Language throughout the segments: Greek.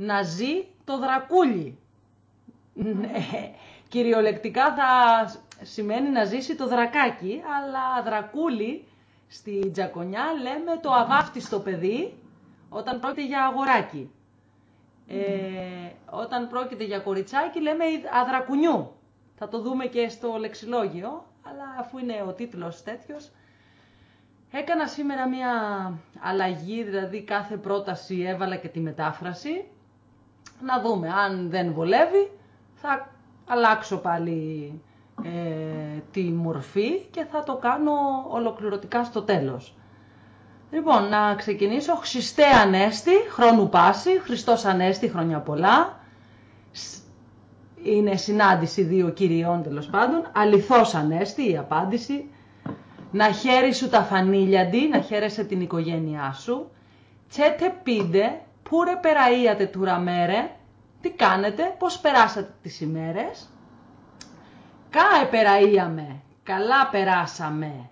να ζει το δρακούλι. Ναι, κυριολεκτικά θα σημαίνει να ζήσει το δρακάκι, αλλά δρακούλι στη τζακονιά λέμε το αβάφτιστο παιδί όταν πρόκειται για αγοράκι. Ε, όταν πρόκειται για κοριτσάκι λέμε αδρακουνιού. Θα το δούμε και στο λεξιλόγιο, αλλά αφού είναι ο τίτλος τέτοιος. Έκανα σήμερα μια αλλαγή, δηλαδή κάθε πρόταση έβαλα και τη μετάφραση. Να δούμε, αν δεν βολεύει, θα αλλάξω πάλι ε, τη μορφή και θα το κάνω ολοκληρωτικά στο τέλος. Λοιπόν, να ξεκινήσω. Χριστέ Ανέστη, χρόνου πάση, Χριστός Ανέστη, χρόνια πολλά. Είναι συνάντηση δύο κυριών τέλος πάντων. Αληθώς Ανέστη η απάντηση. Να χαίρει σου τα φανίλιαντι, να χαίρεσαι την οικογένειά σου. Τσέτε πίντε, πούρε περαΐατε τουραμέρε; Τι κάνετε, πώς περάσατε τις ημέρες; Κάε περαΐαμε, καλά περάσαμε.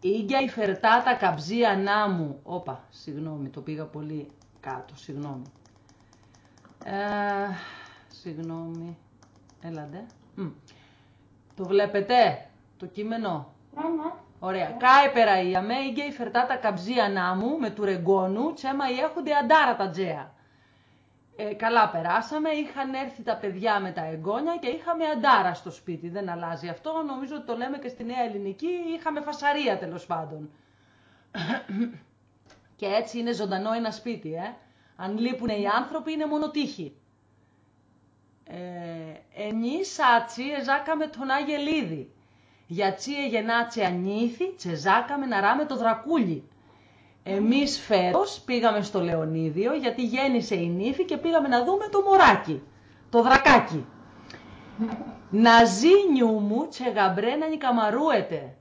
Ήγια η φερτάτα καμψία να μου. Όπα, συγγνώμη, το πήγα πολύ κάτω, συγγνώμη. Ε, συγγνώμη. Έλατε. Το βλέπετε, το κείμενο; Ναι, ναι. Ωραία. Κάε περαΐαμε, ήγια η φερτάτα καμψία να μου, με του ρεγκόνου, τσέμα ή έχονται αντάρα τα τζέα. Ε, καλά περάσαμε, είχαν έρθει τα παιδιά με τα εγγόνια και είχαμε αντάρα στο σπίτι. Δεν αλλάζει αυτό, νομίζω ότι το λέμε και στη Νέα Ελληνική, είχαμε φασαρία τέλος πάντων. και έτσι είναι ζωντανό ένα σπίτι, ε. Αν λείπουν οι άνθρωποι είναι μόνο τύχη. Ε, εμείς άτσι εζάκαμε τον Άγελίδη. Γιατί εγενάτσε ανήθη, τσεζάκαμε να ράμε το δρακούλι. Εμείς φέτος πήγαμε στο Λεωνίδιο γιατί γέννησε η νύφη και πήγαμε να δούμε το μωράκι, το δρακάκι. να ζει νιού μου τσε γαμπρέ να νικαμαρούετε.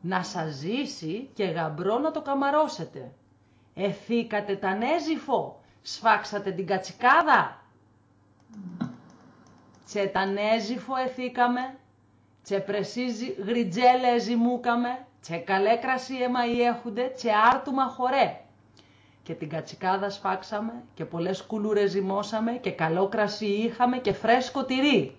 Να σας ζήσει και γαμπρό να το καμαρώσετε. Εθήκατε τα νέζιφο, σφάξατε την κατσικάδα. Τσε τα νέζιφο εθήκαμε, τσε πρεσίζει γριτζέλε εζημούκαμε, Τσε καλέ κρασί ή έχουνε, τσε άρτουμα χωρέ. Και την κατσικάδα σφάξαμε και πολλές κουλούρες ζυμώσαμε και καλό κρασί είχαμε και φρέσκο τυρί.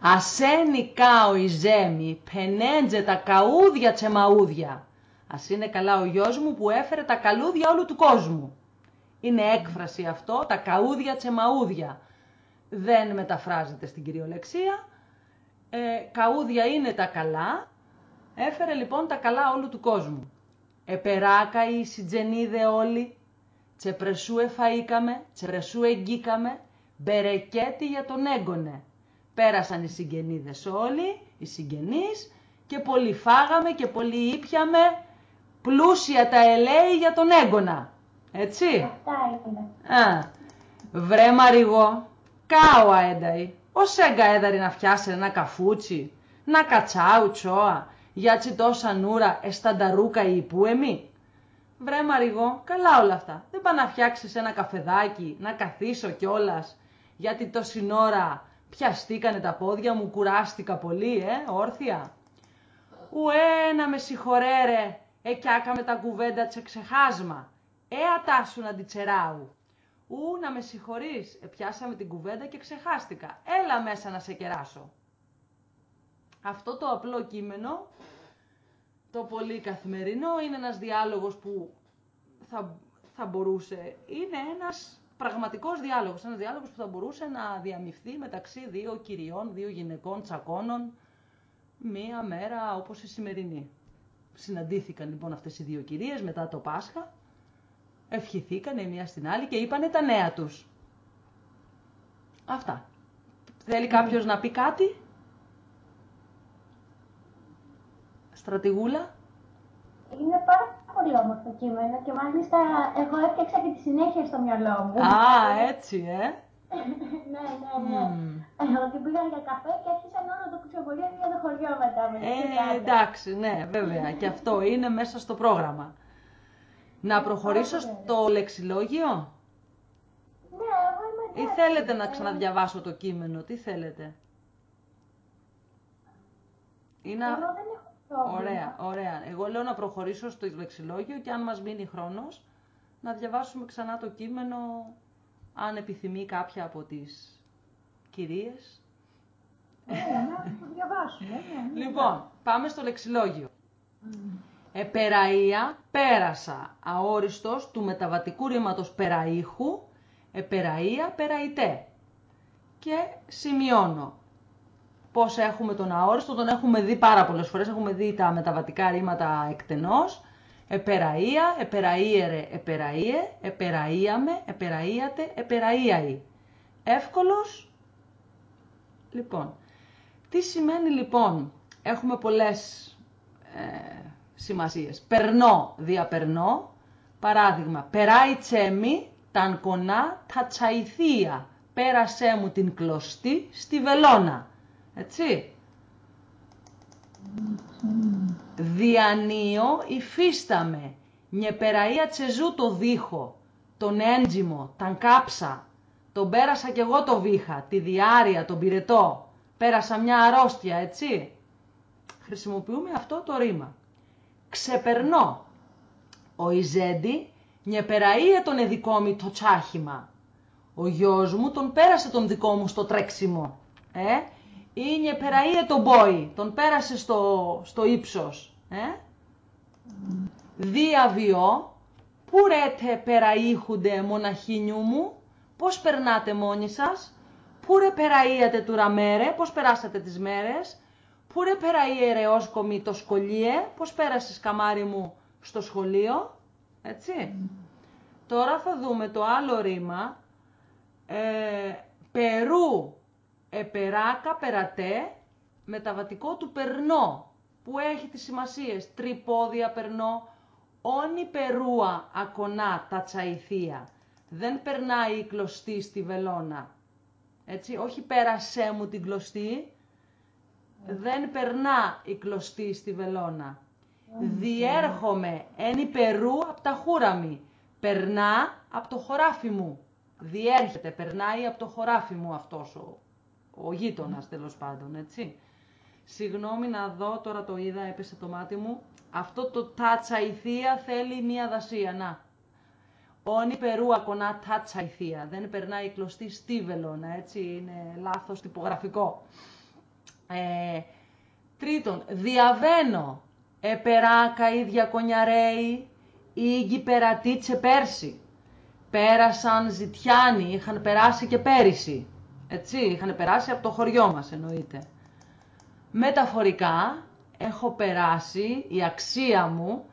Ασένει κάο η ζέμη, πενέντζε τα καούδια τσεμαούδια. Ας είναι καλά ο γιος μου που έφερε τα καλούδια όλου του κόσμου. Είναι έκφραση αυτό, τα καούδια τσεμαούδια. Δεν μεταφράζεται στην κυριολεξία. Ε, καούδια είναι τα καλά, Έφερε λοιπόν τα καλά όλου του κόσμου. Επεράκα οι σιτζενίδε όλοι, τσεπρεσού εφαΐκαμε, τσεπρεσού εγκύκαμε, μπερεκέτι για τον έγκονε. Πέρασαν οι συγγενίδες όλοι, οι συγγενείς, και πολύ φάγαμε και πολύ ήπιαμε, πλούσια τα ελέη για τον έγκονα. Έτσι. Αυτά είναι. Α, βρε μαριγό, κάω αένταη, ως έγκα έδαρη να φτιάσει ένα καφούτσι, να κατσάου τσόα, γιατί τόσα νούρα εστανταρούκα ή πουεμί. Βρε Μαριγό, καλά όλα αυτά. Δεν πά να φτιάξεις ένα καφεδάκι, να καθίσω κιόλας, γιατί τόση ώρα πιαστήκανε τα πόδια μου, κουράστηκα πολύ, ε, όρθια. Ουέ, να με συγχωρέρε, εκιάκαμε τα κουβέντα τσε ξεχάσμα. Ε, ατάσου να τσεράου. Ού, να με συγχωρείς, επιάσαμε την κουβέντα και ξεχάστηκα. Έλα μέσα να σε κεράσω. Αυτό το απλό κείμενο, το πολύ καθημερινό, είναι ένας διάλογος που θα, θα μπορούσε, είναι ένας πραγματικός διάλογος, ένας διάλογος που θα μπορούσε να διαμειφθεί μεταξύ δύο κυριών, δύο γυναικών τσακώνων, μία μέρα όπως η σημερινή. Συναντήθηκαν λοιπόν αυτές οι δύο κυρίες μετά το Πάσχα, ευχηθήκαν η μία στην άλλη και είπανε τα νέα τους. Αυτά. Θέλει κάποιος να πει κάτι; Στρατηγούλα; Είναι πάρα πολύ όμορφο κείμενο και μάλιστα εγώ έφτιαξα και τη συνέχεια στο μυαλό μου. Α, έτσι, ε. ναι, ναι, ναι. Mm. Ότι πήγαν για καφέ και άρχισαν όλο το κουτσομπολίο για το χωριό μετά. Με ε, εντάξει, ναι, βέβαια. και αυτό είναι μέσα στο πρόγραμμα. Να προχωρήσω στο λεξιλόγιο; Ναι, εγώ είμαι Ή θέλετε να ξαναδιαβάσω το κείμενο, τι θέλετε; Είναι... Εγώ δεν έχω Ωραία, ωραία. Εγώ λέω να προχωρήσω στο λεξιλόγιο και αν μας μείνει χρόνος, να διαβάσουμε ξανά το κείμενο, αν επιθυμεί κάποια από τις κυρίες. Ναι, να το διαβάσουμε. ναι, ναι. Λοιπόν, πάμε στο λεξιλόγιο. Επεραία, πέρασα, αόριστος του μεταβατικού ρήματος περαΐχου, επεραία, περαϊτέ. Και σημειώνω. Πώς έχουμε τον αόριστο, τον έχουμε δει πάρα πολλές φορές, έχουμε δει τα μεταβατικά ρήματα εκτενώς. Επεραία, επεραΐερε, επεραΐε, επεραΐαμε, επεραΐατε, επεραΐαη. Εύκολος. Λοιπόν, τι σημαίνει λοιπόν, έχουμε πολλές ε, σημασίες. Περνώ, διαπερνώ. Παράδειγμα, περάει τσέμι, ταν κονά, τα τσαϊθία. Πέρασέ μου την κλωστή στη βελόνα. Έτσι. Διανύω υφίσταμαι. Νιεπεραΐα τσεζού το δίχω. Τον έντζιμο, ταν κάψα. Τον πέρασα κι εγώ το βήχα. Τη διάρεια, τον πυρετό. Πέρασα μια αρρώστια, έτσι. Χρησιμοποιούμε αυτό το ρήμα. Ξεπερνώ. Ο Ιζέντη νιεπεραΐε τον εδικό μου το τσάχημα. Ο γιος μου τον πέρασε τον δικό μου στο τρέξιμο. Ε; Ή νιεπεραΐε τον μπόι, τον πέρασε στο, στο ύψος. Ε; Διαβιώ, πού ρέτε περαΐχουντε μοναχίνιου μου, πώς περνάτε μόνοι σας, πού ρε περαΐατε του ραμέρε, πώς περάσατε τις μέρες, πού ρε περαΐε κομί το σκολίε, πώς πέρασες καμάρι μου στο σχολείο, έτσι. Τώρα θα δούμε το άλλο ρήμα, ε, περού, επεράκα, περατέ, μεταβατικό του περνώ, που έχει τις σημασίες τρυπόδια περνώ, όνει περούα ακονά τα τσαϊθία. Δεν περνάει η κλωστή στη βελόνα. Έτσι, όχι πέρασέ μου την κλωστή, δεν περνά η κλωστή στη βελόνα. Διέρχομαι εν περού από τα χούραμι. Περνά από το χωράφι μου. Διέρχεται, περνάει από το χωράφι μου αυτός ο, ο γείτονας τέλος πάντων, έτσι. Συγγνώμη να δω, τώρα το είδα, έπεσε το μάτι μου. Αυτό το τάτσα ηθεία θέλει μία δασία, να. Όνει περού ακονά τάτσα ηθεία. Δεν περνάει η κλωστή στη βελόνα, έτσι, είναι λάθος τυπογραφικό. Ε, τρίτον, διαβαίνω. Επεράκα ή διακονιαρέοι ή περατίτσε πέρσι. Πέρασαν ζητιάνοι, είχαν περάσει και πέρυσι. Έτσι, είχαν περάσει από το χωριό μας εννοείται. Μεταφορικά, έχω περάσει, η αξία μου,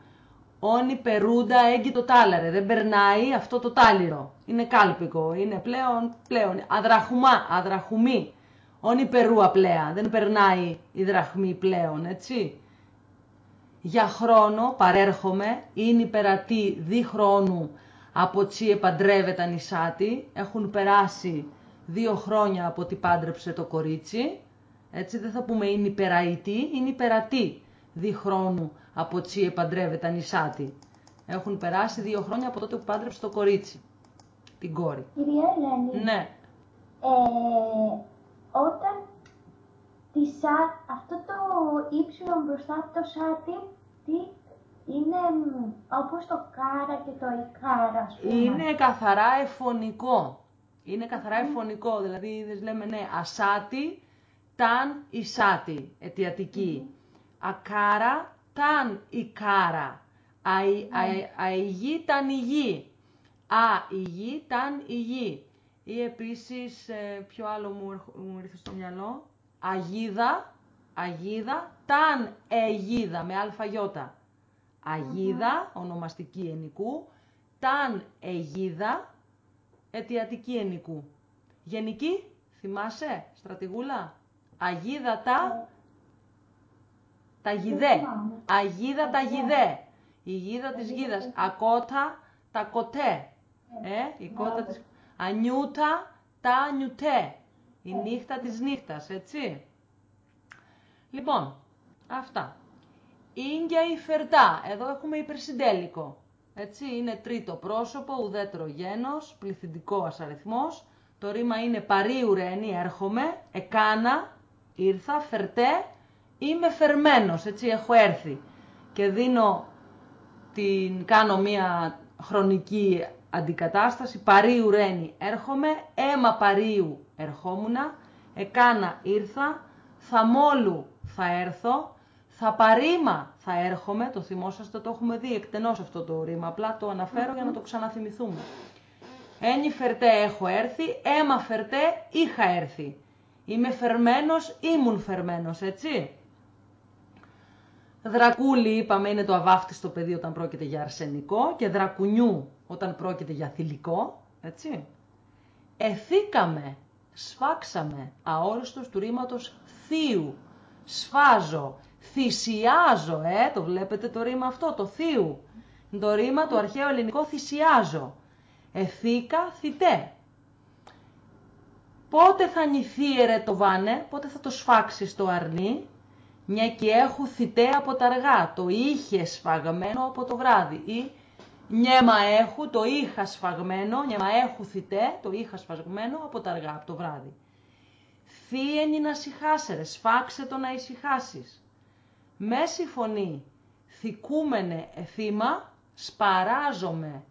όνει περούντα έγκυ το τάλαρε. Δεν περνάει αυτό το τάλιρο. Είναι κάλπικο, είναι πλέον, πλέον, αδραχουμά, αδραχουμή. Όνει περούα πλέα, δεν περνάει η δραχμή πλέον, έτσι. Για χρόνο παρέρχομαι, είναι υπερατή δι χρόνου από τσι επαντρεύεται νησάτη. Έχουν περάσει δύο χρόνια από ότι πάντρεψε το κορίτσι. Έτσι δεν θα πούμε είναι υπεραϊτή, είναι υπερατή δι χρόνου από τσι επαντρεύεται νησάτη. Έχουν περάσει δύο χρόνια από τότε που πάντρεψε το κορίτσι. Την κόρη. Κυρία Ελένη, Ναι. ε, όταν τη σα, αυτό το ύψιλο μπροστά από το σάτι, τι είναι μ, όπως το κάρα και το ικάρα, ας πούμε. Είναι καθαρά εφωνικό. Είναι καθαρά εφωνικό, δηλαδή δεν λέμε ναι, ασάτι, ταν ισάτι, αιτιατική. Ακάρα, ταν ικάρα. Αι, αι, αηγή, ταν ηγή. Α, ηγή, ταν ηγή. Ή επίσης, ε, ποιο άλλο μου, ερχ- μου ήρθε στο μυαλό, αγίδα, αγίδα, ταν αιγίδα, με αλφαγιώτα. Αγίδα, ονομαστική ενικού, ταν αιγίδα, αιτιατική ενικού. Γενική, θυμάσαι, στρατηγούλα; Αγίδα τα, τα γιδέ. θυμάμαι. Αγίδα τα γιδέ. Η γίδα της γίδας. Ακότα τα κοτέ. Ε, η κότα της... Ανιούτα τα νιουτέ. Η νύχτα της νύχτας, έτσι. Λοιπόν, αυτά. Ίγκια η φερτά. Εδώ έχουμε υπερσυντέλικο. Έτσι, είναι τρίτο πρόσωπο, ουδέτερο γένος, πληθυντικός αριθμός. Το ρήμα είναι παρίουρενη, έρχομαι, εκάνα, ήρθα, φερτέ, είμαι φερμένος, έτσι, έχω έρθει. Και δίνω την, κάνω μία χρονική αντικατάσταση. Παρίου ρένι έρχομαι, αίμα παρίου ερχόμουνα, εκάνα ήρθα, θα μόλου θα έρθω, θα παρήμα θα έρχομαι, το θυμόσαστε, το έχουμε δει εκτενώς αυτό το ρήμα, απλά το αναφέρω για να το ξαναθυμηθούμε. Ένι φερτέ έχω έρθει, αίμα φερτέ είχα έρθει. Είμαι φερμένος, ήμουν φερμένος, έτσι. Δρακούλι, είπαμε, είναι το αβάφτιστο παιδί όταν πρόκειται για αρσενικό και δρακουνιού όταν πρόκειται για θηλυκό, έτσι. Εθήκαμε, σφάξαμε, αόριστος του ρήματος θείου, σφάζω, θυσιάζω, ε, το βλέπετε το ρήμα αυτό, το θείου. Το ρήμα το αρχαίο ελληνικό θυσιάζω. Εθήκα, θητέ. Πότε θα νηθίερε το βάνε, πότε θα το σφάξεις το αρνί, μια και έχω θητέ από τα αργά, το είχε σφαγμένο από το βράδυ. Ή νιέμα έχω, το είχα σφαγμένο, νιέμα έχω θητέ, το είχα σφαγμένο από τα αργά, από το βράδυ. Θύενη να συχάσερε, σφάξε το να ησυχάσεις. Μέση φωνή, θικούμενε εθήμα, σπαράζομαι.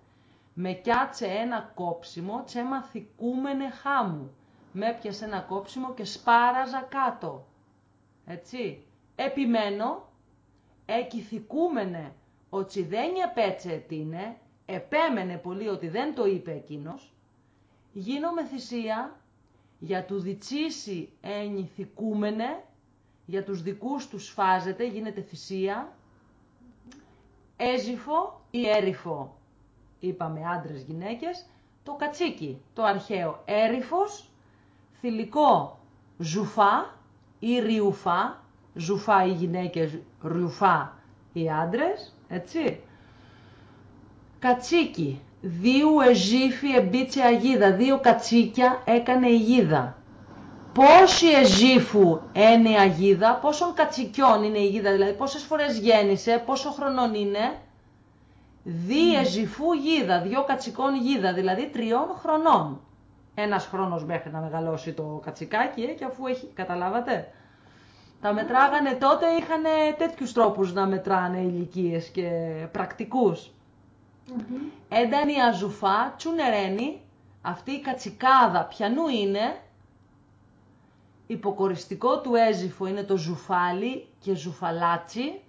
Με κιάτσε ένα κόψιμο, τσέμα θικούμενε χάμου. Με πιάσε ένα κόψιμο και σπάραζα κάτω. Έτσι επιμένω, εκηθικούμενε ότι δεν επέτσε είναι, επέμενε πολύ ότι δεν το είπε εκείνος, γίνομαι θυσία για του διτσίσει ενηθικούμενε, για τους δικούς τους φάζεται, γίνεται θυσία, έζυφο ή έριφο, είπαμε άντρες γυναίκες, το κατσίκι, το αρχαίο έριφος, θηλυκό ζουφά ή ριουφά, ζουφά οι γυναίκες, ρουφά οι άντρες, έτσι. Κατσίκι, δύο εζήφι εμπίτσε αγίδα, δύο κατσίκια έκανε η γίδα. Πόσοι εζήφου είναι η αγίδα, πόσων κατσικιών είναι η γίδα, δηλαδή πόσες φορές γέννησε, πόσο χρονών είναι. Δύο εζήφου γίδα, δύο κατσικών γίδα, δηλαδή τριών χρονών. Ένας χρόνος μέχρι να μεγαλώσει το κατσικάκι, ε, και αφού έχει, καταλάβατε. Τα μετράγανε τότε, είχαν τέτοιους τρόπους να μετράνε ηλικίες και πρακτικούς. Mm-hmm. η αζουφά, τσουνερένη, αυτή η κατσικάδα πιανού είναι, υποκοριστικό του έζυφο είναι το ζουφάλι και ζουφαλάτσι.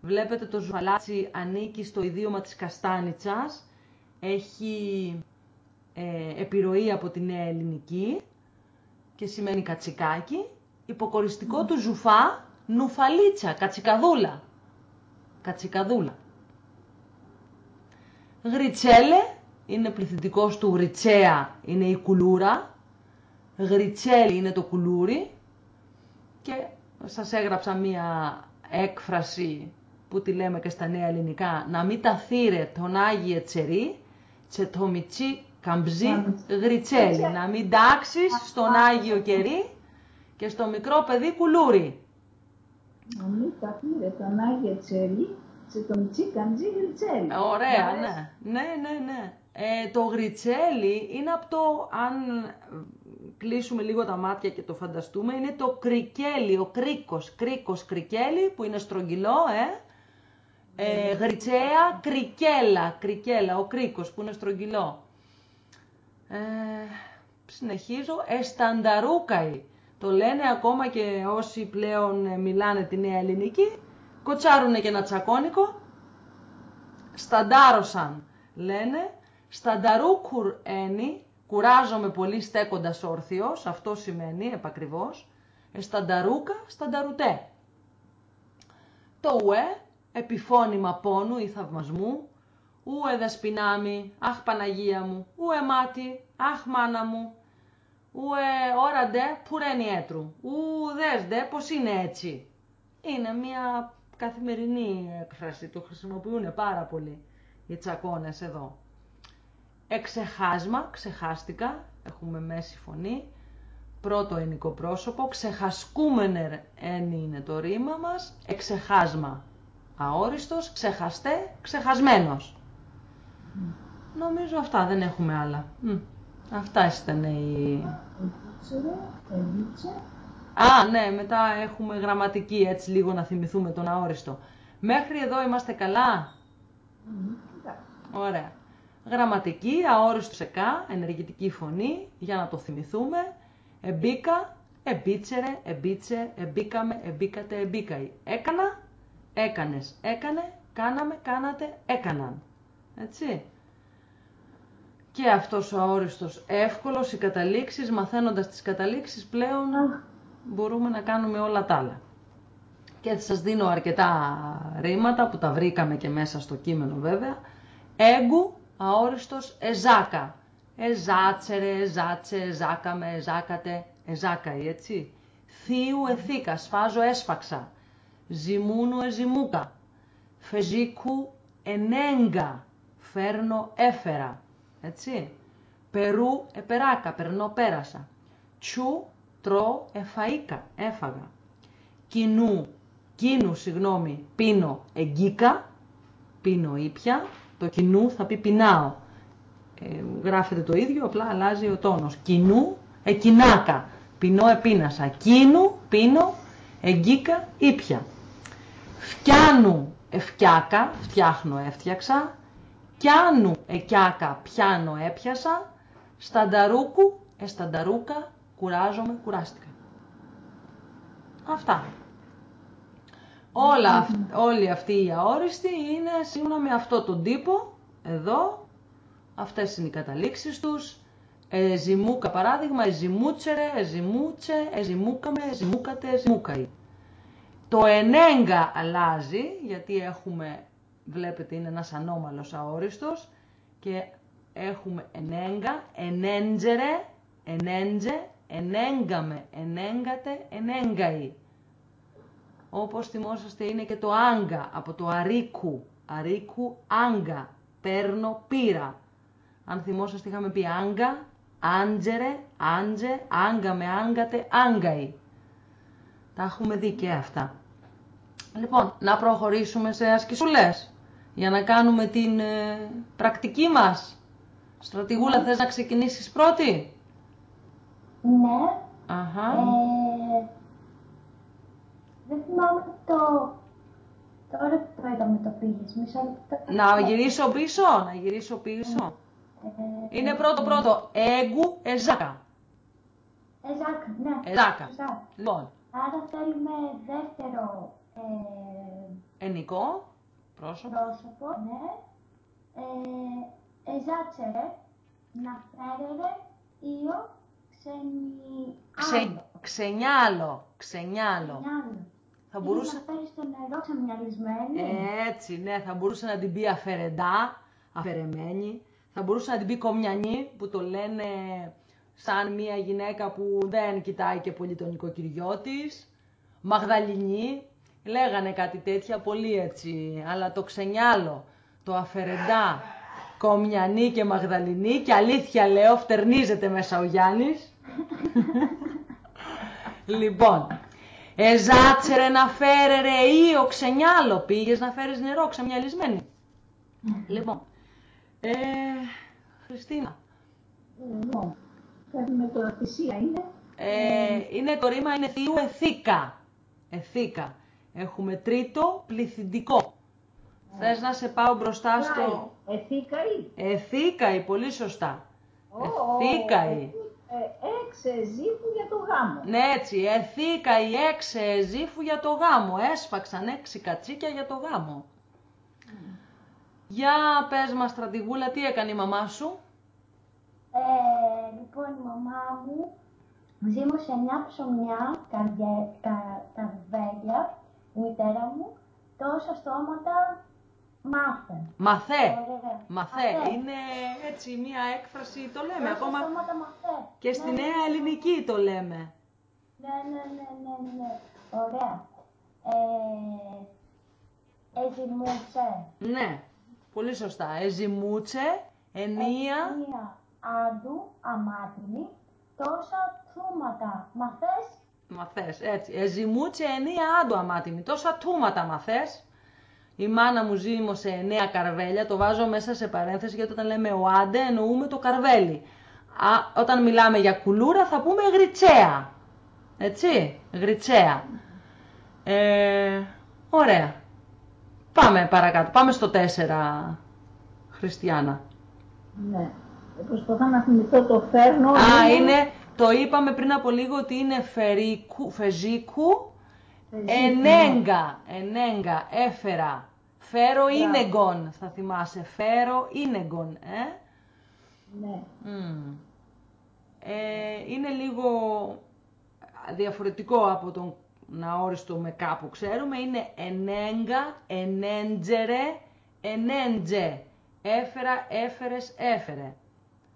Βλέπετε το ζουφαλάτσι ανήκει στο ιδίωμα της καστάνιτσας, έχει ε, επιρροή από τη νέα ελληνική και σημαίνει κατσικάκι υποκοριστικό του ζουφά, νουφαλίτσα, κατσικαδούλα. Κατσικαδούλα. Γριτσέλε, είναι πληθυντικός του γριτσέα, είναι η κουλούρα. Γριτσέλη είναι το κουλούρι. Και σας έγραψα μία έκφραση που τη λέμε και στα νέα ελληνικά, να μην τα θύρε τον Άγιε Τσερί, τσετομιτσί καμπζί γριτσέλη. Να μην τάξεις στον Άγιο Κερί και στο μικρό παιδί κουλούρι. τα πήρε τον Άγιο Τσέλι σε τον Τσίκαντζι Γριτσέλι. Ωραία, ναι. Ναι, ναι, ναι. Ε, το γριτσέλι είναι από το, αν κλείσουμε λίγο τα μάτια και το φανταστούμε, είναι το κρικέλι, ο κρίκος, κρίκος κρικέλι που είναι στρογγυλό, ε. ε γριτσέα, κρικέλα, κρικέλα, ο κρίκος που είναι στρογγυλό. Ε, συνεχίζω, εστανταρούκαη. Το λένε ακόμα και όσοι πλέον ε, μιλάνε τη νέα ελληνική, κοτσάρουνε και ένα τσακώνικο, σταντάρωσαν λένε, στανταρούκουρ ένι, κουράζομαι πολύ στέκοντας όρθιος, αυτό σημαίνει επακριβώς, στανταρούκα, στανταρουτέ. Το ουε, επιφώνημα πόνου ή θαυμασμού, ουε δεσποινάμι, αχ Παναγία μου, ουε μάτι, αχ μάνα μου, ουε όραντε πουρένι έτρου, ου δέσδε πως είναι έτσι; Είναι μια καθημερινή έκφραση, το χρησιμοποιούν πάρα πολύ οι τσακώνες εδώ. Εξεχάσμα, ξεχάστηκα, έχουμε μέση φωνή, πρώτο ενικό πρόσωπο, ξεχασκούμενερ εν είναι το ρήμα μας, εξεχάσμα, αόριστος, ξεχαστέ, ξεχασμένος. Νομίζω αυτά, δεν έχουμε άλλα. Αυτά ήταν οι... Α, ναι, μετά έχουμε γραμματική, έτσι λίγο να θυμηθούμε τον αόριστο. Μέχρι εδώ είμαστε καλά; Ωραία. Γραμματική, αόριστο κα, ενεργητική φωνή, για να το θυμηθούμε. Εμπίκα, εμπίτσερε, εμπίτσε, εμπίκαμε, εμπίκατε, εμπίκαει. Έκανα, έκανες, έκανε, κάναμε, κάνατε, έκαναν. Έτσι. Και αυτός ο αόριστος εύκολος, οι καταλήξεις, μαθαίνοντας τις καταλήξεις πλέον μπορούμε να κάνουμε όλα τα άλλα. Και θα σας δίνω αρκετά ρήματα που τα βρήκαμε και μέσα στο κείμενο βέβαια. Έγκου, αόριστος, εζάκα. Εζάτσερε, εζάτσε, εζάκαμε, εζάκατε, εζάκαει, έτσι. Θείου εθήκα, σφάζω, έσφαξα. Ζημούνου, εζημούκα. Φεζίκου, ενέγκα, φέρνω, έφερα. Έτσι. Περού, επεράκα, περνώ, πέρασα. Τσου, τρώω, εφαΐκα, έφαγα. Κοινού, κίνου, συγγνώμη, πίνω, εγκίκα, πίνω ήπια. Το κοινού θα πει πεινάω. Ε, γράφεται το ίδιο, απλά αλλάζει ο τόνος. Κοινού, εκινάκα. Πεινώ, επίνασα. Κίνου, πίνω, εγκίκα, ήπια. Φτιάνου, ευκιάκα, φτιάχνω, έφτιαξα. Κιάνου, εκιάκα, πιάνω, έπιασα. Στανταρούκου, εστανταρούκα, κουράζομαι, κουράστηκα. Αυτά. Όλα, όλοι αυτοί οι αόριστοι είναι σύμφωνα με αυτό τον τύπο, εδώ, αυτές είναι οι καταλήξεις τους. Εζημούκα παράδειγμα, εζημούτσερε, εζημούτσε, εζημούκαμε, εζημούκατε, εζημούκαει. Το ενέγκα αλλάζει, γιατί έχουμε, βλέπετε είναι ένας ανώμαλος αόριστος και έχουμε ενέγκα, ενέντζερε, ενέντζε, ενέγκαμε, ενέγκατε, ενέγκαει. Όπως θυμόσαστε είναι και το άγκα από το αρίκου. Αρίκου άγκα. Παίρνω πήρα. Αν θυμόσαστε είχαμε πει άγκα, άντζερε, άντζε, άγκα με άγκατε, άγκαη. Τα έχουμε δει και αυτά. Λοιπόν, να προχωρήσουμε σε ασκησούλες για να κάνουμε την ε, πρακτική μας. Στρατηγούλα, θες να ξεκινήσεις πρώτη; Ναι. Αχα. Ε, δεν θυμάμαι το... Τώρα που το είδαμε το πήγες, μισό λεπτό. Να γυρίσω πίσω, να γυρίσω πίσω. Ε, Είναι πρώτο πρώτο. Έγκου εζάκα. Εζάκ, ναι. Εζάκα. Εζάκ. Λοιπόν, Άρα θέλουμε δεύτερο ε, ενικό, πρόσωπο. πρόσωπο, ναι. Ε, εζάτσερε, να φέρερε, io, ξενι... Ξε, άλλο. ξενιάλο, ξενιάλο. Ξενιάλο. Θα Ή μπορούσε... να φέρεις το νερό ξεμυαλισμένη. Έτσι, ναι, θα μπορούσε να την πει αφαιρεντά, αφαιρεμένη. Θα μπορούσε να την πει κομιανή, που το λένε σαν μια γυναίκα που δεν κοιτάει και πολύ τον οικοκυριό της. Μαγδαλινή, λέγανε κάτι τέτοια, πολύ έτσι. Αλλά το ξενιάλο, το αφαιρεντά, κομιανή και μαγδαλινή και αλήθεια λέω, φτερνίζεται μέσα ο Γιάννης. λοιπόν, εζάτσερε να φέρερε ή ο ξενιάλο, πήγες να φέρεις νερό ξεμιαλισμένη. λοιπόν, ε, Χριστίνα, Λοιπόν, παίρνουμε το θυσία είναι. ε, είναι το ρήμα είναι θείου εθήκα. Εθήκα. Έχουμε τρίτο πληθυντικό. Θες να σε πάω μπροστά στο... Εθήκαη. Εθήκαη, πολύ σωστά. Ω, Εθήκαη. ε, Έξε ζήφου για το γάμο. Ναι, έτσι, εθήκαη έξε ζήφου για το γάμο. Έσφαξαν έξι κατσίκια για το γάμο. Για πες μας, στρατηγούλα, τι έκανε η μαμά σου; Ε, λοιπόν, η μαμά μου ζήμωσε μια ψωμιά, καρδε, κα, καρβέλια, η μητέρα μου, τόσα στόματα μάθε. Μαθέ. Ωραία. Μαθέ. Μαθέ. Είναι έτσι μια έκφραση, το λέμε Τόσα ακόμα. στόματα μαθέ. Και στη Ναι, νέα ναι, ναι. ελληνική το λέμε. Ναι, ναι, ναι, ναι, ναι, ναι. Ωραία. Ε, εζημούσε. Ναι, πολύ σωστά. Εζημούτσε, ενία, Μία άντου, αμάτινη, τόσα θούματα. Μαθές, μαθές, έτσι. Εζημούτσε, ενία, άντου αμάτιμη. Τόσα τούματα μαθές. Η μάνα μου ζήμωσε εννέα καρβέλια, το βάζω μέσα σε παρένθεση γιατί όταν λέμε ο άντε εννοούμε το καρβέλι. Α, όταν μιλάμε για κουλούρα θα πούμε γριτσέα. Έτσι, γριτσέα. Ε, ωραία. Πάμε παρακάτω. Πάμε στο 4, Χριστιανά. Ναι. Προσπαθώ να θυμηθώ το φέρνω. Α, είναι, το είπαμε πριν από λίγο ότι είναι φερίκου, φεζίκου, ενέγκα, ενέγκα, έφερα. Φέρο ίνεγκον, θα θυμάσαι. Φέρο ίνεγκον, ε. Ναι. Μμμ. Ε, είναι λίγο διαφορετικό από τον ναόριστο με κάπου ξέρουμε. Είναι ενέγκα, ενέντζερε, ενέντζε. Έφερα, έφερες, έφερε.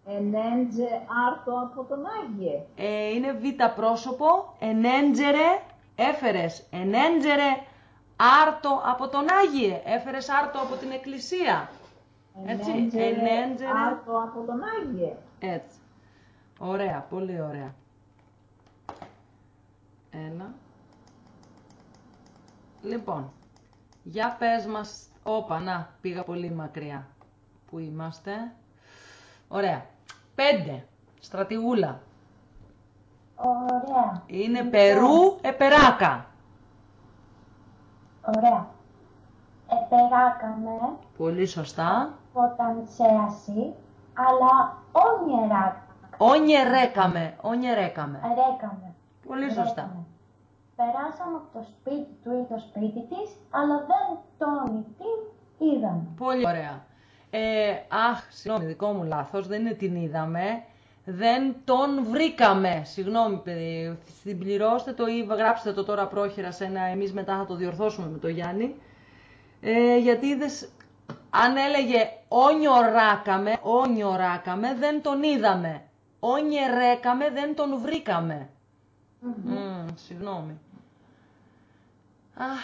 Ενέντζε άρτο από τον Άγιε. Ε, είναι β' πρόσωπο, ενέντζερε, έφερες. Ενέντζερε, άρτο από τον Άγιε. Έφερες άρτο από την Εκκλησία. Έτσι, ενέντζερε. άρτο από τον Άγιε. Έτσι. Ωραία, πολύ ωραία. Ένα. Λοιπόν, για πες μας, όπα, να, πήγα πολύ μακριά. Πού είμαστε; Ωραία. Πέντε. Στρατηγούλα. Ωραία. Είναι Περού, Επεράκα. Ωραία. Επεράκαμε Πολύ σωστά. όταν σέαση, αλλά όνιερα Όνιερέκαμε, όνιερέκαμε. ρέκαμε. Πολύ σωστά. Ρέκαμε. Περάσαμε από το σπίτι του ή το σπίτι της, αλλά δεν τον ή την είδαμε. Πολύ ωραία. Ε, αχ, συγγνώμη, δικό μου λάθος, δεν είναι την είδαμε. Δεν τον βρήκαμε. Συγγνώμη, παιδί. Συμπληρώστε το ή γράψτε το τώρα πρόχειρα σε ένα. Εμείς μετά θα το διορθώσουμε με το Γιάννη. Ε, γιατί είδες, αν έλεγε όνιοράκαμε, όνιοράκαμε, δεν τον είδαμε. Όνιερέκαμε, δεν τον βρήκαμε. Μμμ, συγγνώμη. Αχ,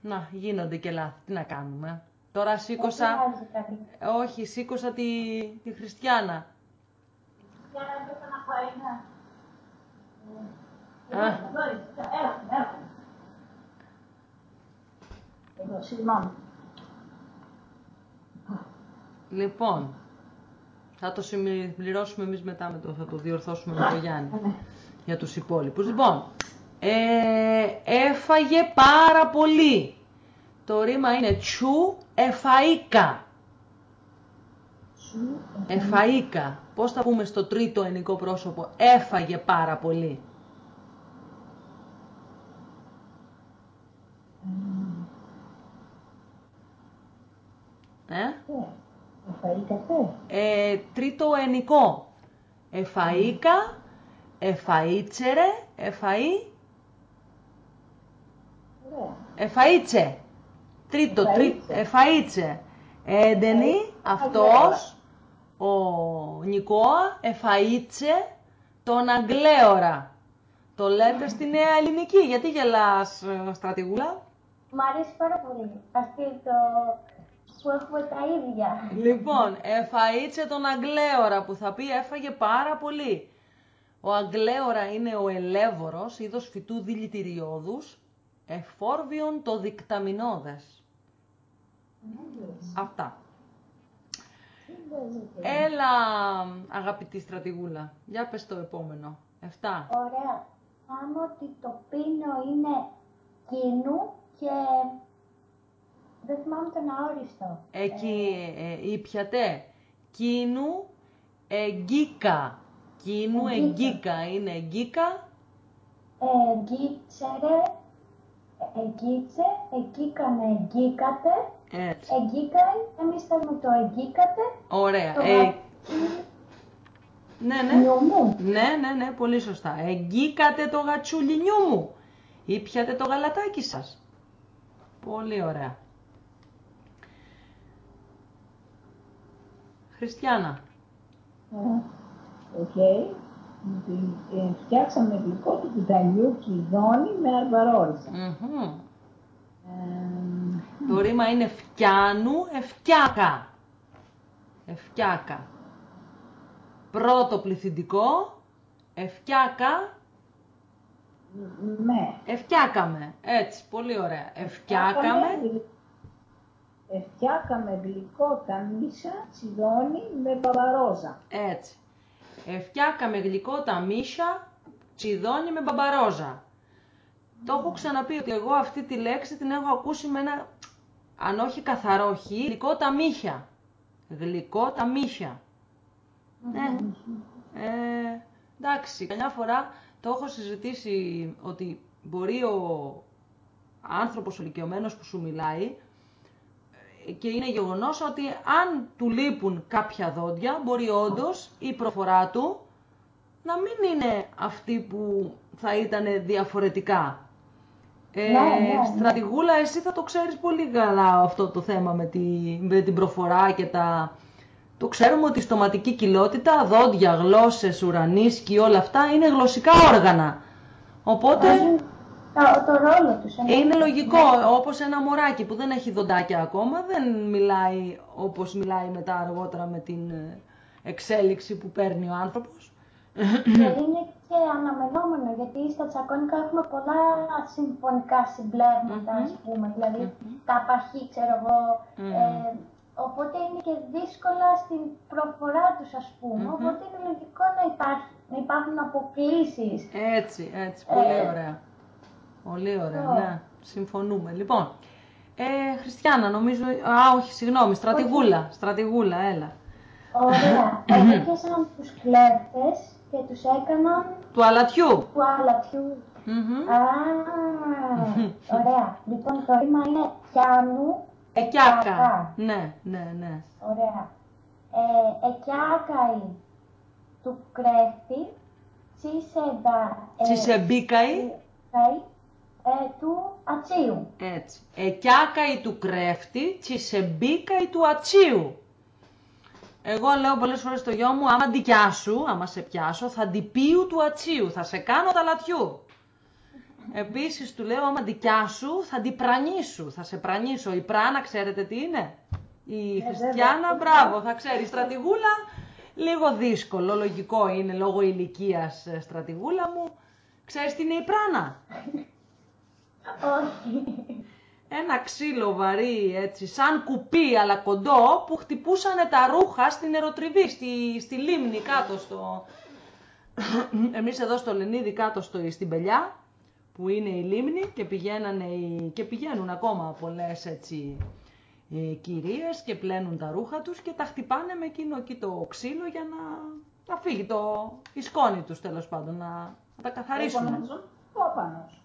να, γίνονται και λάθη. Τι να κάνουμε; Τώρα σήκωσα... Δεν πειράζει κάτι. Όχι, σήκωσα τη, τη Χριστιάνα. Για να πρέπει να πάει, ναι. Α, Εδώ είσαι, έρχομαι, έρχομαι. Εδώ, συγγνώμη. λοιπόν, θα το συμπληρώσουμε εμείς μετά, με το, θα το διορθώσουμε με το Γιάννη. Για τους υπόλοιπους. Λοιπόν, ε, έφαγε πάρα πολύ. Το ρήμα είναι τσου εφαΐκα. Σου, Εφαΐκα. Πώς θα πούμε στο τρίτο ενικό πρόσωπο. Έφαγε πάρα πολύ. Ε; ε, εφαΐκατε. Ε, τρίτο ενικό. Εφαΐκα, εφαΐτσερε, εφαΐ, Ωραία. εφαΐτσε. Τρίτο, τρίτο, εφαΐτσε. Έντενη, αυτός, ο Νικόα, εφαΐτσε τον Αγγλέωρα. Το λέτε στη Νέα Ελληνική. Γιατί γελάς, ε, στρατηγούλα; Μ' αρέσει πάρα πολύ. Αυτή το που έχουμε τα ίδια. Λοιπόν, εφαΐτσε τον Αγγλέωρα που θα πει έφαγε πάρα πολύ. Ο Αγγλέωρα είναι ο ελεύωρος, είδος φυτού δηλητηριώδους, εφόρβιον το δικταμινώδες. Αυτά. Τι παίζετε. Έλα, αγαπητή στρατηγούλα, για πες το επόμενο. Εφτά. Ωραία. Πάμε ότι το πίνο είναι κοινού και δεν θυμάμαι τον αόριστο. Εκεί ε, ήπιατε. Κίνου εγκίκα. Κίνου Εγκίκα. εγκίκα. Είναι εγκίκα. Εγκίτσερε, εγκίτσε, εγκίκανε, εγκίκατε, Έτσι. εγκίκαει, εμείς θέλουμε το εγκίκατε, Ωραία. το Ε, γα- ναι, ναι. νιου μου. Ναι, ναι, ναι, πολύ σωστά. Εγκίκατε το γατσουλινιού μου. Ήπιατε το γαλατάκι σας. Πολύ ωραία. Χριστιανά. Ε, Οκ. Ε, Φτιάξαμε γλυκό του κουταλιού κυδόνι με αρμπαρόριζα. Μμμ. Ε, Το ρήμα είναι φτιάνου, ευκιάκα. Ευκιάκα. Πρώτο πληθυντικό, ευκιάκα, ναι. ευκιάκαμε. Έτσι, πολύ ωραία. Ευκιάκαμε, γλυ- ε, Φτιάκαμε γλυκό ταμίσα τσιδόνι με μπαμπαρόζα. έτσι. Ευκιάκαμε γλυκό τα μίσια, τσιδόνι με μπαμπαρόζα. Το έχω ξαναπεί ότι εγώ αυτή τη λέξη την έχω ακούσει με ένα, αν όχι καθαρό χ, γλυκό τα μύχια. Γλυκό τα μύχια. Ε, ε, εντάξει, καμιά φορά το έχω συζητήσει ότι μπορεί ο άνθρωπος ο ηλικιωμένος που σου μιλάει ε, και είναι γεγονός ότι αν του λείπουν κάποια δόντια, μπορεί όντως η προφορά του να μην είναι αυτή που θα ήταν διαφορετικά. Ε, Ναι, ναι, ναι. Στρατηγούλα, εσύ θα το ξέρεις πολύ καλά αυτό το θέμα με, τη, με την προφορά και τα... Το ξέρουμε ότι η στοματική κοιλότητα, δόντια, γλώσσες, ουρανίσκοι, όλα αυτά είναι γλωσσικά όργανα. Οπότε Παίζουν το, το ρόλο τους. εννοείται. είναι λογικό, όπως ένα μωράκι που δεν έχει δοντάκια ακόμα, δεν μιλάει όπως μιλάει μετά αργότερα με την ε, εξέλιξη που παίρνει ο άνθρωπος. Και είναι και αναμενόμενο, γιατί στα τσακώνικα έχουμε πολλά συμφωνικά συμπλέγματα, ας πούμε, δηλαδή τα παχύ, ξέρω εγώ, ε, οπότε είναι και δύσκολα στην προφορά τους, ας πούμε, οπότε είναι λογικό να, υπάρχει, να υπάρχουν αποκλήσεις. Έτσι, έτσι, πολύ Ε, ωραία. Πολύ ωραία, αυτό. ναι, συμφωνούμε. Λοιπόν, ε, Χριστιανά, νομίζω, α, όχι, συγγνώμη, στρατηγούλα, στρατηγούλα, έλα. Ωραία, εγώ πιάσαν τους κλέφτες και τους έκαναν Του αλατιού. του αλατιού. Μμμ. Α, ωραία. Λοιπόν, το ρήμα είναι πιάνου Εκιάκα. Κακά. Ναι, ναι, ναι. Ωραία. Ε, εκιάκαη του κρέφτη, τσίσεβα ε, Τσισεμπίκαη. τσισεμπίκαη, ε, του ατσίου. Έτσι. Εκιάκαη του κρέφτη, τσισεμπίκαη του ατσίου. Εγώ λέω πολλές φορές στο γιο μου, άμα ντικιάσου, άμα σε πιάσω, θα ντυπίου του ατσίου, θα σε κάνω τα λατιού. Επίσης του λέω, άμα ντικιάσου, θα ντυπρανίσου, θα σε πρανίσω. Η πράνα ξέρετε τι είναι; Η Χριστιανά, μπράβο, θα ξέρει. Η στρατηγούλα, λίγο δύσκολο, λογικό είναι, λόγω ηλικίας ε, στρατηγούλα μου. Ξέρεις τι είναι η πράνα; Όχι. Ένα ξύλο βαρύ, έτσι, σαν κουπί αλλά κοντό, που χτυπούσαν τα ρούχα στην ερωτριβή, στη, στη λίμνη κάτω στο... Εμείς εδώ στο Λενίδη κάτω στο, στην Πελιά, που είναι η λίμνη και, πηγαίνανε, οι- και πηγαίνουν ακόμα πολλές έτσι, ε, κυρίες και πλένουν τα ρούχα τους και τα χτυπάνε με εκείνο εκεί το ξύλο για να, να φύγει το, η σκόνη τους τέλος πάντων, να, να τα καθαρίσουν. Επομένως, κόπανος.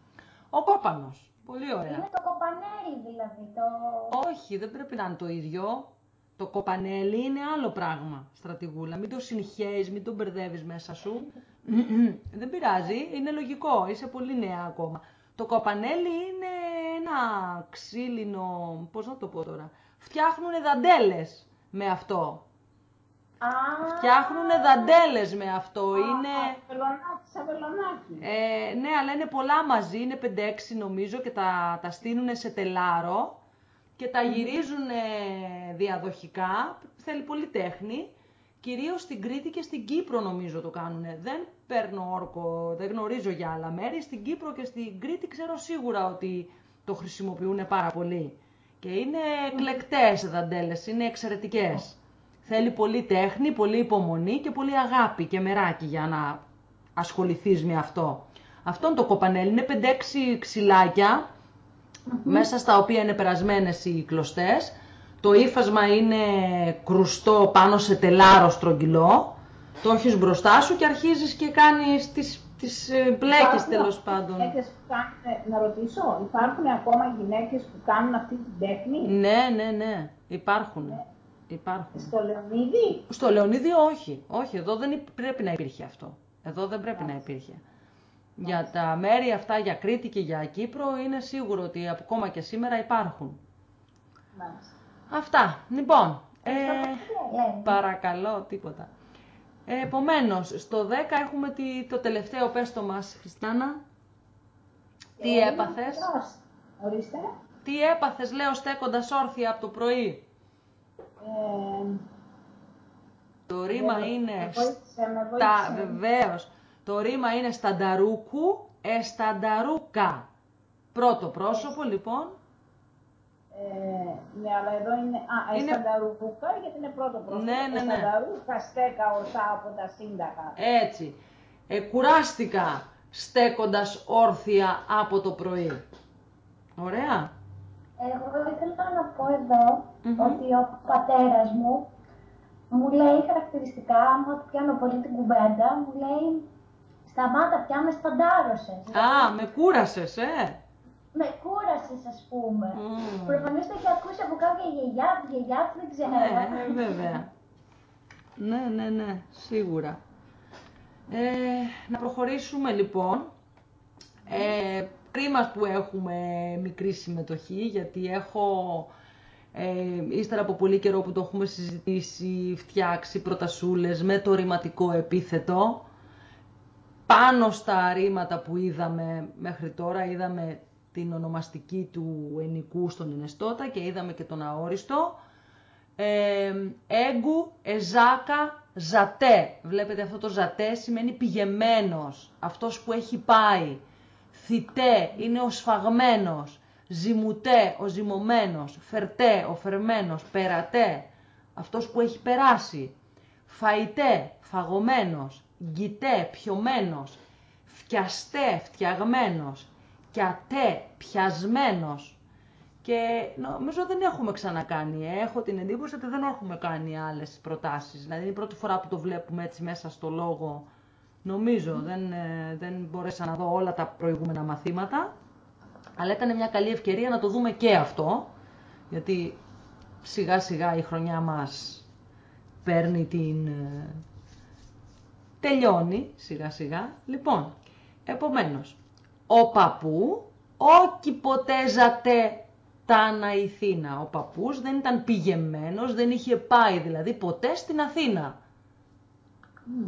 Ο κόπανος. Πολύ ωραία. Είναι το κοπανέρι δηλαδή. Το... Όχι, δεν πρέπει να είναι το ίδιο. Το κοπανέλι είναι άλλο πράγμα, στρατηγούλα. Μην το συγχαίεις, μην το μπερδεύεις μέσα σου. δεν πειράζει, είναι λογικό, είσαι πολύ νέα ακόμα. Το κοπανέλι είναι ένα ξύλινο, πώς να το πω τώρα, φτιάχνουν δαντέλες με αυτό. Α, Φτιάχνουν δαντέλες με αυτό, είναι... Βελονάκι, σαν βελονάκι. Ε, ναι, αλλά είναι πολλά μαζί, είναι 5-6 νομίζω και τα, τα στείλουν σε τελάρο και τα γυρίζουν ε, διαδοχικά. Θέλει πολύ τέχνη. Κυρίως στην Κρήτη και στην Κύπρο νομίζω το κάνουν. Δεν παίρνω όρκο, δεν γνωρίζω για άλλα μέρη. Στην Κύπρο και στην Κρήτη ξέρω σίγουρα ότι το χρησιμοποιούν πάρα πολύ. Και είναι εκλεκτές δαντέλες, είναι εξαιρετικές. Θέλει πολύ τέχνη, πολύ υπομονή και πολύ αγάπη και μεράκι για να ασχοληθείς με αυτό. Αυτό είναι το κοπανέλι, είναι 5-6 ξυλάκια, μέσα στα οποία είναι περασμένες οι κλωστές. Το ύφασμα είναι κρουστό πάνω σε τελάρο στρογγυλό. Το έχεις μπροστά σου και αρχίζεις και κάνεις τις, τις ε, πλέκες Υπάρχουν τέλος πάντων. γυναίκες που κάνουν, ε, να ρωτήσω, υπάρχουν ακόμα γυναίκες που κάνουν αυτή την τέχνη; Ναι, ναι, ναι, υπάρχουν. Υπάρχουν. στο Λεωνίδη; Στο Λεωνίδη όχι. Όχι, εδώ δεν υπ- πρέπει να υπήρχε αυτό. Εδώ δεν πρέπει να υπήρχε. Για τα μέρη αυτά, για Κρήτη και για Κύπρο, είναι σίγουρο ότι ακόμα και σήμερα υπάρχουν. Μάλιστα. Αυτά. Λοιπόν, ε, ε, παρακαλώ, τίποτα. Ε, επομένως, στο 10 έχουμε τη, το τελευταίο πέστο μας, Χριστάνα. Τι Ε, έπαθες, Πώς, Ορίστε. τι έπαθες, λέω, στέκοντας όρθια από το πρωί; Ε, Το ρήμα με είναι βοήθησε, με Τα, βοήθησε. βεβαίως. Το ρήμα είναι στανταρούκου, εστανταρούκα. Πρώτο πρόσωπο, λοιπόν. Ε, ναι, αλλά εδώ είναι. Α, Είναι- εστανταρούκα, γιατί είναι πρώτο πρόσωπο. Ναι, ναι, ναι. Εστανταρούκα στέκα ορθά από τα σύνταγα. Έτσι. Ε, κουράστηκα στέκοντας όρθια από το πρωί. Ωραία. Εγώ ήθελα να πω εδώ Μμμ. ότι ο πατέρας μου μου λέει χαρακτηριστικά, άμα του πιάνω πολύ την κουβέντα, μου λέει σταμάτα πια με σπαντάρωσες. Α, με κούρασες, ε! Με κούρασες, ας πούμε. Μμμ. Προφανώς το έχει ακούσει από κάποια γιαγιά, του, γιαγιά του, δεν ξέρω. Ναι, ναι, βέβαια. Ναι, ναι, ναι, σίγουρα. Ε, να προχωρήσουμε λοιπόν. Ε, κρίμα που έχουμε μικρή συμμετοχή, γιατί έχω, ε, ύστερα από πολύ καιρό που το έχουμε συζητήσει, φτιάξει προτασούλες με το ρηματικό επίθετο. Πάνω στα ρήματα που είδαμε μέχρι τώρα, είδαμε την ονομαστική του ενικού στον Ενεστώτα και είδαμε και τον αόριστο. Ε, έγκου, εζάκα, ζατέ. Βλέπετε αυτό το ζατέ σημαίνει πηγεμένος, αυτός που έχει πάει. Θητέ είναι ο σφαγμένος. Ζυμουτέ, ο ζυμωμένος. Φερτέ, ο φερμένος. Περατέ, αυτός που έχει περάσει. Φαϊτέ, φαγωμένος. Γκιτέ, πιωμένος. Φτιαστέ, φτιαγμένος. Κιατέ, πιασμένος. Και νομίζω δεν έχουμε ξανακάνει. Έχω την εντύπωση ότι δεν έχουμε κάνει άλλες προτάσεις. Δηλαδή είναι η πρώτη φορά που το βλέπουμε έτσι μέσα στο λόγο. Νομίζω, δεν, ε, δεν μπόρεσα να δω όλα τα προηγούμενα μαθήματα. Αλλά ήταν μια καλή ευκαιρία να το δούμε και αυτό. Γιατί σιγά σιγά η χρονιά μας παίρνει την... ε, τελειώνει σιγά σιγά. Λοιπόν, επομένως, ο παππού, όκι ποτέ ζατέ τάνα Ιθήνα. Ο παππούς δεν ήταν πηγεμένος, δεν είχε πάει δηλαδή ποτέ στην Αθήνα.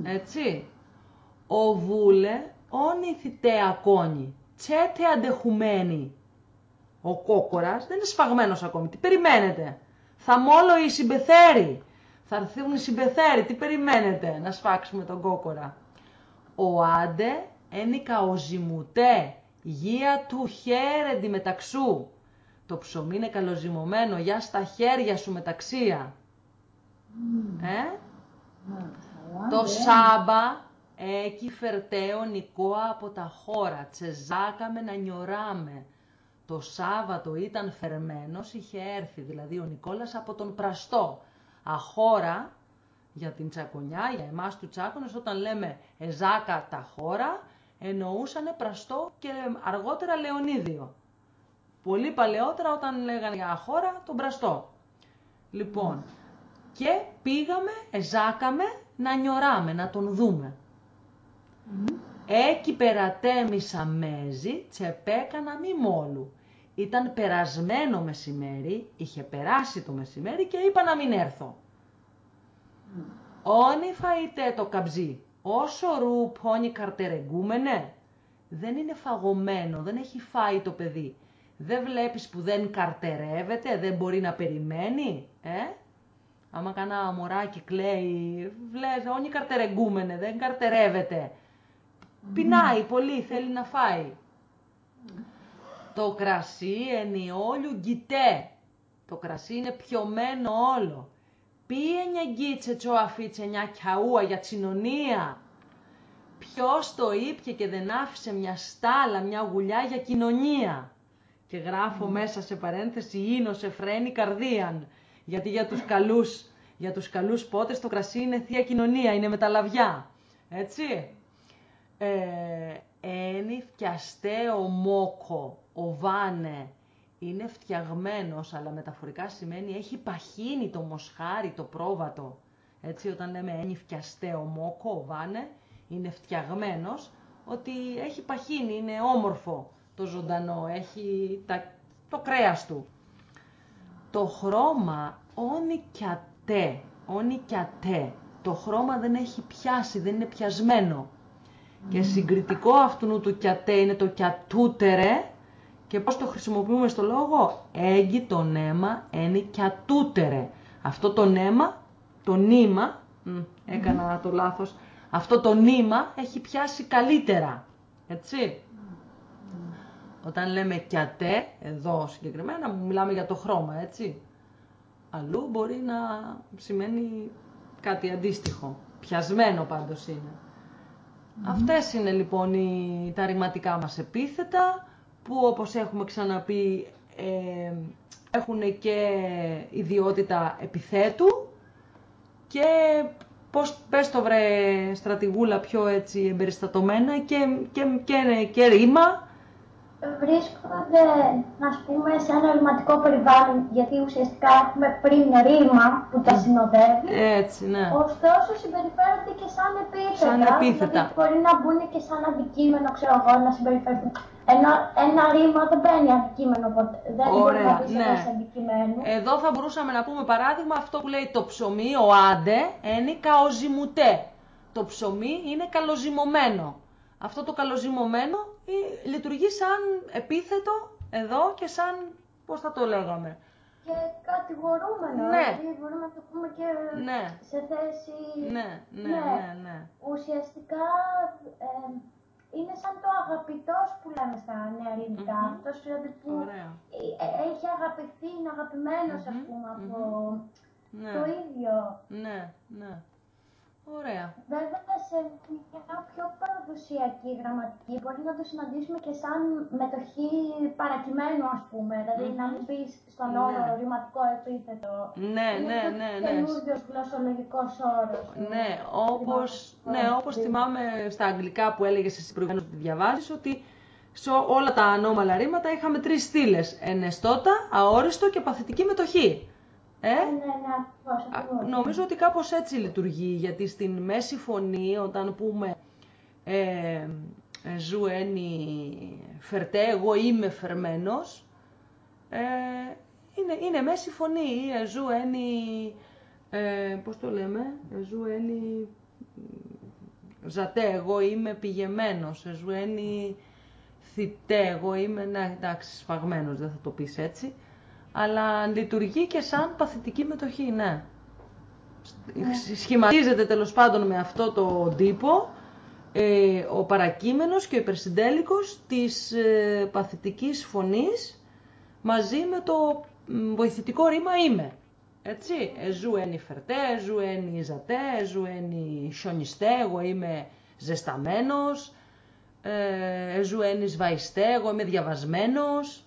Έτσι. Ο βούλε όνει θητέ ακόνη, τσέτε αντεχουμένη. Ο κόκορας δεν είναι σφαγμένος ακόμη. Τι περιμένετε; Θα μόλο οι συμπεθέροι. Θα έρθουν οι συμπεθέροι. Τι περιμένετε να σφάξουμε τον κόκορα; Ο άντε ένικα ο ζυμουτέ, γεία του χέρεντι μεταξού. Το ψωμί είναι καλοζυμωμένο, για στα χέρια σου μεταξία. Ε; Το Σάμπα έκει φερτέο νικόα από τα χώρα, τσεζάκαμε να νιωράμε. Το Σάββατο ήταν φερμένος, είχε έρθει δηλαδή ο Νικόλας από τον Πραστό. Αχώρα για την τσακονιά, για εμάς τους τσάκονες, όταν λέμε εζάκα τα χώρα, εννοούσανε Πραστό και αργότερα Λεωνίδιο. Πολύ παλαιότερα όταν λέγανε για χώρα, τον Πραστό. Λοιπόν, και πήγαμε, εζάκαμε να νιωράμε, να τον δούμε. Έκει περατέμισα μέζι, τσεπέκανα μη μόλου. Ήταν περασμένο μεσημέρι, είχε περάσει το μεσημέρι και είπα να μην έρθω. Όνι φαΐτε το καμπζί, όσο ρου πόνι καρτερεγκούμενε. Δεν είναι φαγωμένο, δεν έχει φάει το παιδί. Δεν βλέπεις που δεν καρτερεύεται, δεν μπορεί να περιμένει, ε; Άμα κανένα μωράκι κλαίει, βλέπει, όνει καρτερεγκούμενε, δεν καρτερεύεται. Πεινάει πολύ, θέλει να φάει. Το κρασί ενιόλιου γκιτέ. Το κρασί είναι πιωμένο όλο. Πήγαινε γκίτσε τσο αφίτσε μια κιαούα για τσινωνία. Ποιος το ήπια και δεν άφησε μια στάλα, μια γουλιά για κοινωνία. Και γράφω μέσα σε παρένθεση ίνο σε φρένη καρδίαν. Γιατί για τους καλούς, για τους καλούς πότες το κρασί είναι θεία κοινωνία, είναι μεταλαβιά. Έτσι. Ε, ένι φτιαστέ ο μόκο, ο βάνε. Είναι φτιαγμένος, αλλά μεταφορικά σημαίνει έχει παχύνει το μοσχάρι, το πρόβατο. Έτσι, όταν λέμε ένι φτιαστέ ο μόκο, ο βάνε, είναι φτιαγμένος, ότι έχει παχύνει, είναι όμορφο το ζωντανό, έχει τα, το κρέας του. Το χρώμα όνει κιατέ, όνει κιατέ. Το χρώμα δεν έχει πιάσει, δεν είναι πιασμένο. Και συγκριτικό αυτού του κιατέ είναι το κιατούτερε. Και πώς το χρησιμοποιούμε στο λόγο; Έγκυ το νέμα είναι κιατούτερε. Αυτό το νέμα, το νήμα, μ, έκανα το λάθος, αυτό το νήμα έχει πιάσει καλύτερα. Έτσι. Όταν λέμε κιατέ, εδώ συγκεκριμένα, μιλάμε για το χρώμα, έτσι. Αλλού μπορεί να σημαίνει κάτι αντίστοιχο. Πιασμένο πάντως είναι. Αυτές είναι λοιπόν οι, τα ρηματικά μας επίθετα, που όπως έχουμε ξαναπεί ε, έχουν και ιδιότητα επιθέτου. Και πώς πες το βρε στρατηγούλα πιο έτσι εμπεριστατωμένα και, και, και, και ρήμα βρίσκονται, ας πούμε, σε ένα ρηματικό περιβάλλον, γιατί ουσιαστικά έχουμε πριν ρήμα που τα συνοδεύει. Έτσι, ναι. Ωστόσο, συμπεριφέρονται και σαν επίθετα. Σαν επίθετα. Δηλαδή, μπορεί να μπουν και σαν αντικείμενο, ξέρω εγώ, να συμπεριφέρονται. Ενώ ένα ρήμα δεν παίρνει αντικείμενο ποτέ. Δεν μπορεί να πει ναι. αντικειμένου. Εδώ θα μπορούσαμε να πούμε παράδειγμα αυτό που λέει το ψωμί, ο άντε, είναι καοζημουτέ. Το ψωμί είναι καλοζυμωμένο. Αυτό το καλοζυμωμένο λειτουργεί σαν επίθετο εδώ και σαν, πώς θα το λέγαμε; Και κατηγορούμενο, ναι. δηλαδή μπορούμε να το πούμε και ναι. σε θέση... Ναι, ναι, ναι, ναι. ναι. Ουσιαστικά ε, είναι σαν το αγαπητός που λέμε στα νέα ελληνικά, mm-hmm. αυτός δηλαδή που Ωραία. Ε, έχει αγαπηθεί, είναι αγαπημένος ας πούμε από ναι. το ίδιο. Ναι, ναι. Ωραία. Βέβαια, σε μια πιο παραδοσιακή γραμματική μπορεί να το συναντήσουμε και σαν μετοχή παρακειμένου, ας πούμε. Δηλαδή, να μην πεις στον ναι. όρο ρηματικό επίθετο. Ναι, Είναι ναι, ναι. ναι. καινούριο γλωσσολογικός όρος. Ναι, όπως, ναι, όπως θυμάμαι στα αγγλικά που έλεγες εσύ προηγουμένως ότι διαβάζεις, ότι σε όλα τα ανώμαλα ρήματα είχαμε τρεις στήλες. Ενεστώτα, αόριστο και παθητική μετοχή. Ε; Ναι, ναι, ναι, Νομίζω ότι κάπως έτσι λειτουργεί, γιατί στην μέση φωνή, όταν πούμε ε, «ζου ένι φερτέ», εγώ είμαι φερμένος, ε, είναι, είναι μέση φωνή, ή «ζου ένι», ε, πώς το λέμε, «ζου ένι ζατέ», εγώ είμαι πηγεμένος, «ζου ένι θητέ», εγώ είμαι, ναι, εντάξει, σφαγμένος, δεν θα το πεις έτσι αλλά λειτουργεί και σαν παθητική μετοχή, ναι. ναι. Σχηματίζεται τέλος πάντων με αυτό το τύπο ε, ο παρακείμενος και ο υπερσυντέλικος της ε, παθητικής φωνής μαζί με το βοηθητικό ρήμα είμαι. Έτσι, εζού ένι φερτέ, εζού ένι ζατέ, εζού ένι σιωνιστέ, εγώ είμαι ζεσταμένος, ε, εζού ένι σβαϊστέ, εγώ είμαι διαβασμένος,